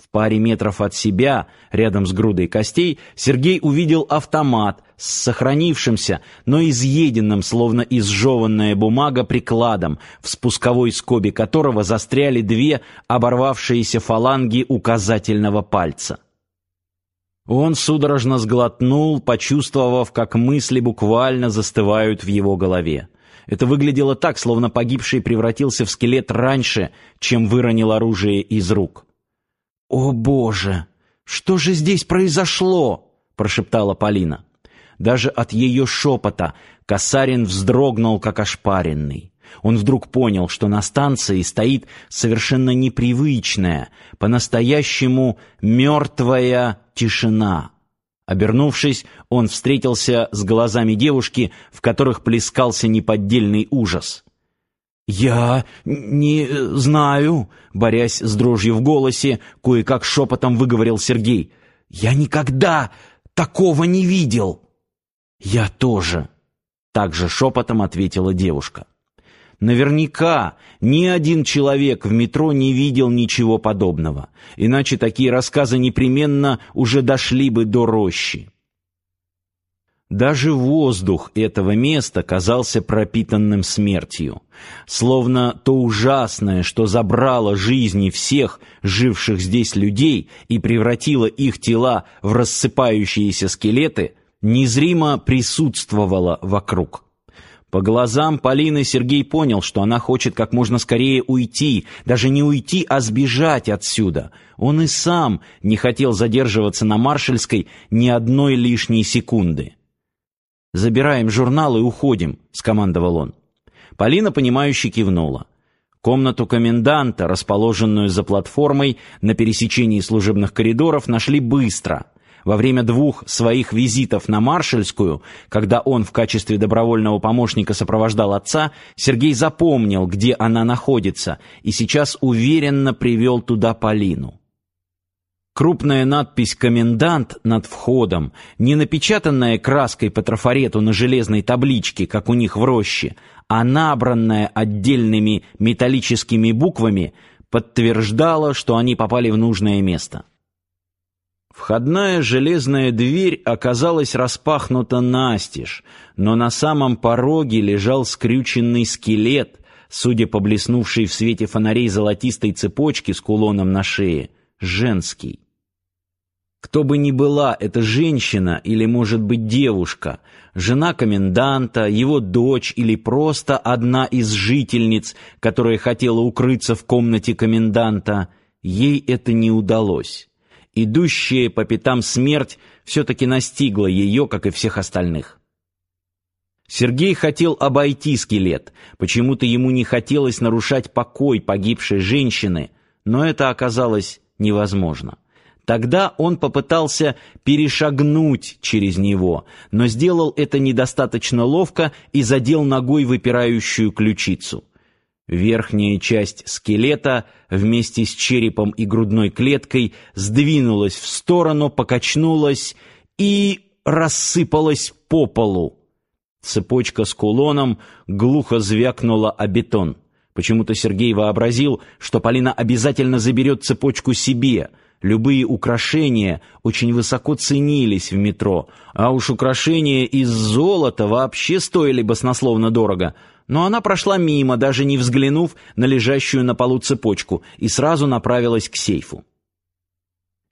В паре метров от себя, рядом с грудой костей, Сергей увидел автомат с сохранившимся, но изъеденным, словно изжеванная бумага, прикладом, в спусковой скобе которого застряли две оборвавшиеся фаланги указательного пальца. Он судорожно сглотнул, почувствовав, как мысли буквально застывают в его голове. Это выглядело так, словно погибший превратился в скелет раньше, чем выронил оружие из рук. «О, Боже! Что же здесь произошло?» — прошептала Полина. Даже от ее шепота Касарин вздрогнул, как ошпаренный. Он вдруг понял, что на станции стоит совершенно непривычная, по-настоящему мертвая тишина. Обернувшись, он встретился с глазами девушки, в которых плескался неподдельный ужас. «Я не знаю», — борясь с дрожью в голосе, кое-как шепотом выговорил Сергей. «Я никогда такого не видел». «Я тоже», — также шепотом ответила девушка. Наверняка ни один человек в метро не видел ничего подобного, иначе такие рассказы непременно уже дошли бы до рощи. Даже воздух этого места казался пропитанным смертью, словно то ужасное, что забрало жизни всех живших здесь людей и превратило их тела в рассыпающиеся скелеты, незримо присутствовало вокруг. По глазам Полины Сергей понял, что она хочет как можно скорее уйти, даже не уйти, а сбежать отсюда. Он и сам не хотел задерживаться на Маршальской ни одной лишней секунды. «Забираем журнал и уходим», — скомандовал он. Полина, понимающе кивнула. Комнату коменданта, расположенную за платформой на пересечении служебных коридоров, нашли быстро — во время двух своих визитов на Маршальскую, когда он в качестве добровольного помощника сопровождал отца, Сергей запомнил, где она находится, и сейчас уверенно привел туда Полину. Крупная надпись «Комендант» над входом, не напечатанная краской по трафарету на железной табличке, как у них в роще, а набранная отдельными металлическими буквами, подтверждала, что они попали в нужное место. Входная железная дверь оказалась распахнута настежь, но на самом пороге лежал скрюченный скелет, судя по блеснувшей в свете фонарей золотистой цепочке с кулоном на шее, женский. Кто бы ни была эта женщина или, может быть, девушка, жена коменданта, его дочь или просто одна из жительниц, которая хотела укрыться в комнате коменданта, ей это не удалось идущая по пятам смерть все-таки настигла ее, как и всех остальных. Сергей хотел обойти скелет, почему-то ему не хотелось нарушать покой погибшей женщины, но это оказалось невозможно. Тогда он попытался перешагнуть через него, но сделал это недостаточно ловко и задел ногой выпирающую ключицу. Верхняя часть скелета вместе с черепом и грудной клеткой сдвинулась в сторону, покачнулась и рассыпалась по полу. Цепочка с кулоном глухо звякнула о бетон. Почему-то Сергей вообразил, что Полина обязательно заберет цепочку себе. Любые украшения очень высоко ценились в метро, а уж украшения из золота вообще стоили баснословно дорого — но она прошла мимо, даже не взглянув на лежащую на полу цепочку, и сразу направилась к сейфу.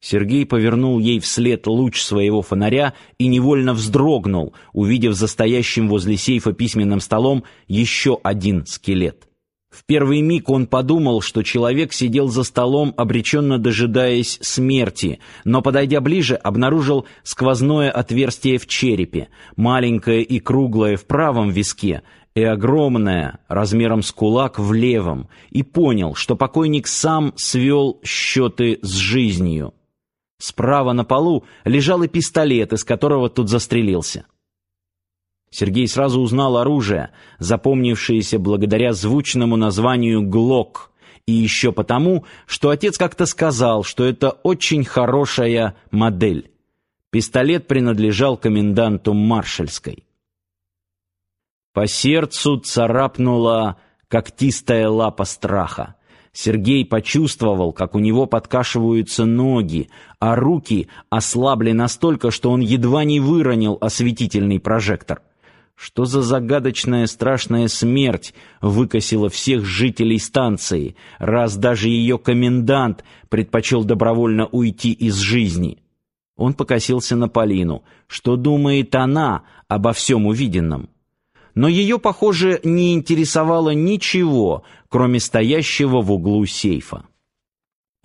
Сергей повернул ей вслед луч своего фонаря и невольно вздрогнул, увидев за стоящим возле сейфа письменным столом еще один скелет. В первый миг он подумал, что человек сидел за столом, обреченно дожидаясь смерти, но, подойдя ближе, обнаружил сквозное отверстие в черепе, маленькое и круглое в правом виске, и огромная, размером с кулак в левом, и понял, что покойник сам свел счеты с жизнью. Справа на полу лежал и пистолет, из которого тут застрелился. Сергей сразу узнал оружие, запомнившееся благодаря звучному названию «Глок», и еще потому, что отец как-то сказал, что это очень хорошая модель. Пистолет принадлежал коменданту Маршальской. По сердцу царапнула когтистая лапа страха. Сергей почувствовал, как у него подкашиваются ноги, а руки ослабли настолько, что он едва не выронил осветительный прожектор. Что за загадочная страшная смерть выкосила всех жителей станции, раз даже ее комендант предпочел добровольно уйти из жизни? Он покосился на Полину. Что думает она обо всем увиденном? Но ее, похоже, не интересовало ничего, кроме стоящего в углу сейфа.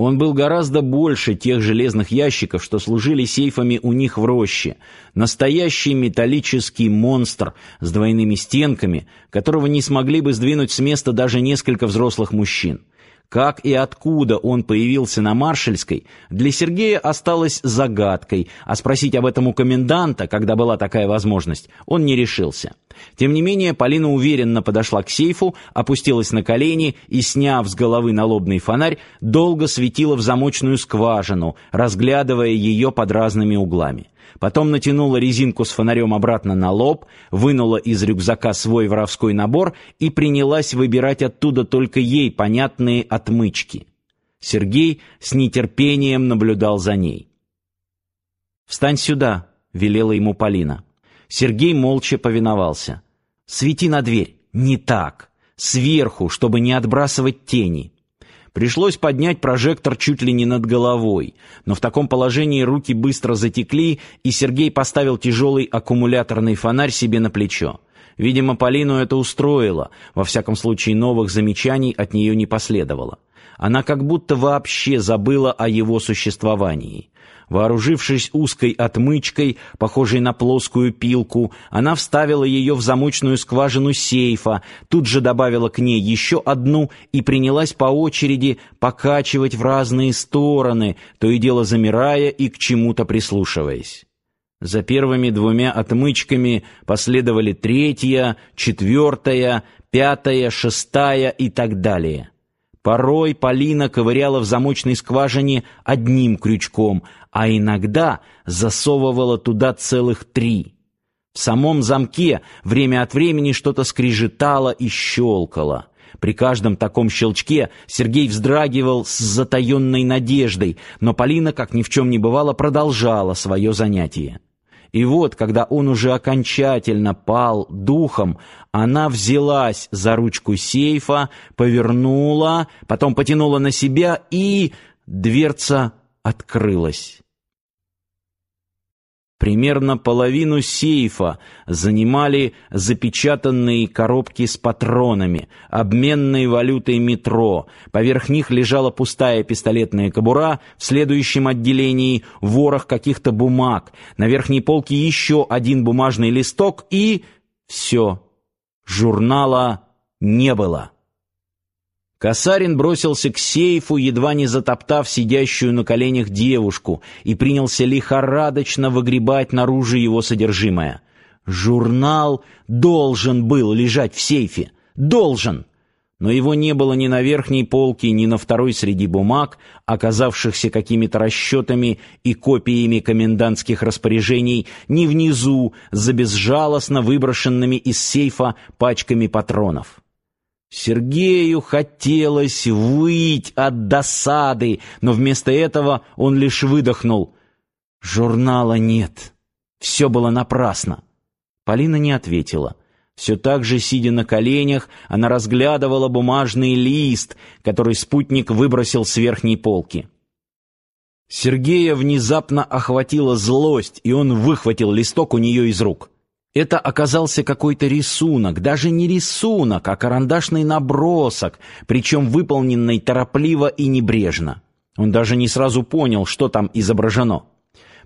Он был гораздо больше тех железных ящиков, что служили сейфами у них в роще. Настоящий металлический монстр с двойными стенками, которого не смогли бы сдвинуть с места даже несколько взрослых мужчин. Как и откуда он появился на Маршальской, для Сергея осталось загадкой, а спросить об этом у коменданта, когда была такая возможность, он не решился. Тем не менее, Полина уверенно подошла к сейфу, опустилась на колени и, сняв с головы налобный фонарь, долго светила в замочную скважину, разглядывая ее под разными углами. Потом натянула резинку с фонарем обратно на лоб, вынула из рюкзака свой воровской набор и принялась выбирать оттуда только ей понятные отмычки. Сергей с нетерпением наблюдал за ней. «Встань сюда», — велела ему Полина. Сергей молча повиновался. «Свети на дверь. Не так. Сверху, чтобы не отбрасывать тени. Пришлось поднять прожектор чуть ли не над головой, но в таком положении руки быстро затекли, и Сергей поставил тяжелый аккумуляторный фонарь себе на плечо. Видимо, Полину это устроило, во всяком случае новых замечаний от нее не последовало. Она как будто вообще забыла о его существовании. Вооружившись узкой отмычкой, похожей на плоскую пилку, она вставила ее в замочную скважину сейфа, тут же добавила к ней еще одну и принялась по очереди покачивать в разные стороны, то и дело замирая и к чему-то прислушиваясь. За первыми двумя отмычками последовали третья, четвертая, пятая, шестая и так далее. Порой Полина ковыряла в замочной скважине одним крючком, а иногда засовывала туда целых три. В самом замке время от времени что-то скрежетало и щелкало. При каждом таком щелчке Сергей вздрагивал с затаенной надеждой, но Полина, как ни в чем не бывало, продолжала свое занятие. И вот, когда он уже окончательно пал духом, она взялась за ручку сейфа, повернула, потом потянула на себя, и дверца открылась. Примерно половину сейфа занимали запечатанные коробки с патронами, обменной валютой метро. Поверх них лежала пустая пистолетная кобура, в следующем отделении ворох каких-то бумаг, на верхней полке еще один бумажный листок и... все. Журнала не было. Касарин бросился к сейфу, едва не затоптав сидящую на коленях девушку, и принялся лихорадочно выгребать наружу его содержимое. Журнал должен был лежать в сейфе. Должен! Но его не было ни на верхней полке, ни на второй среди бумаг, оказавшихся какими-то расчетами и копиями комендантских распоряжений, ни внизу, за безжалостно выброшенными из сейфа пачками патронов. Сергею хотелось выть от досады, но вместо этого он лишь выдохнул. Журнала нет. Все было напрасно. Полина не ответила. Все так же, сидя на коленях, она разглядывала бумажный лист, который спутник выбросил с верхней полки. Сергея внезапно охватила злость, и он выхватил листок у нее из рук. Это оказался какой-то рисунок, даже не рисунок, а карандашный набросок, причем выполненный торопливо и небрежно. Он даже не сразу понял, что там изображено.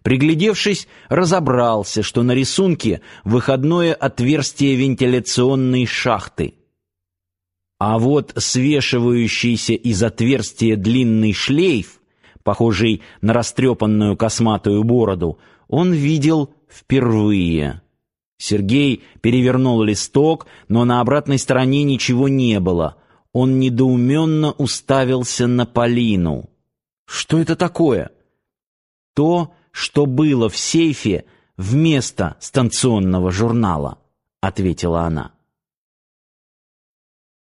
Приглядевшись, разобрался, что на рисунке выходное отверстие вентиляционной шахты. А вот свешивающийся из отверстия длинный шлейф, похожий на растрепанную косматую бороду, он видел впервые. Сергей перевернул листок, но на обратной стороне ничего не было. Он недоуменно уставился на Полину. «Что это такое?» «То, что было в сейфе вместо станционного журнала», — ответила она.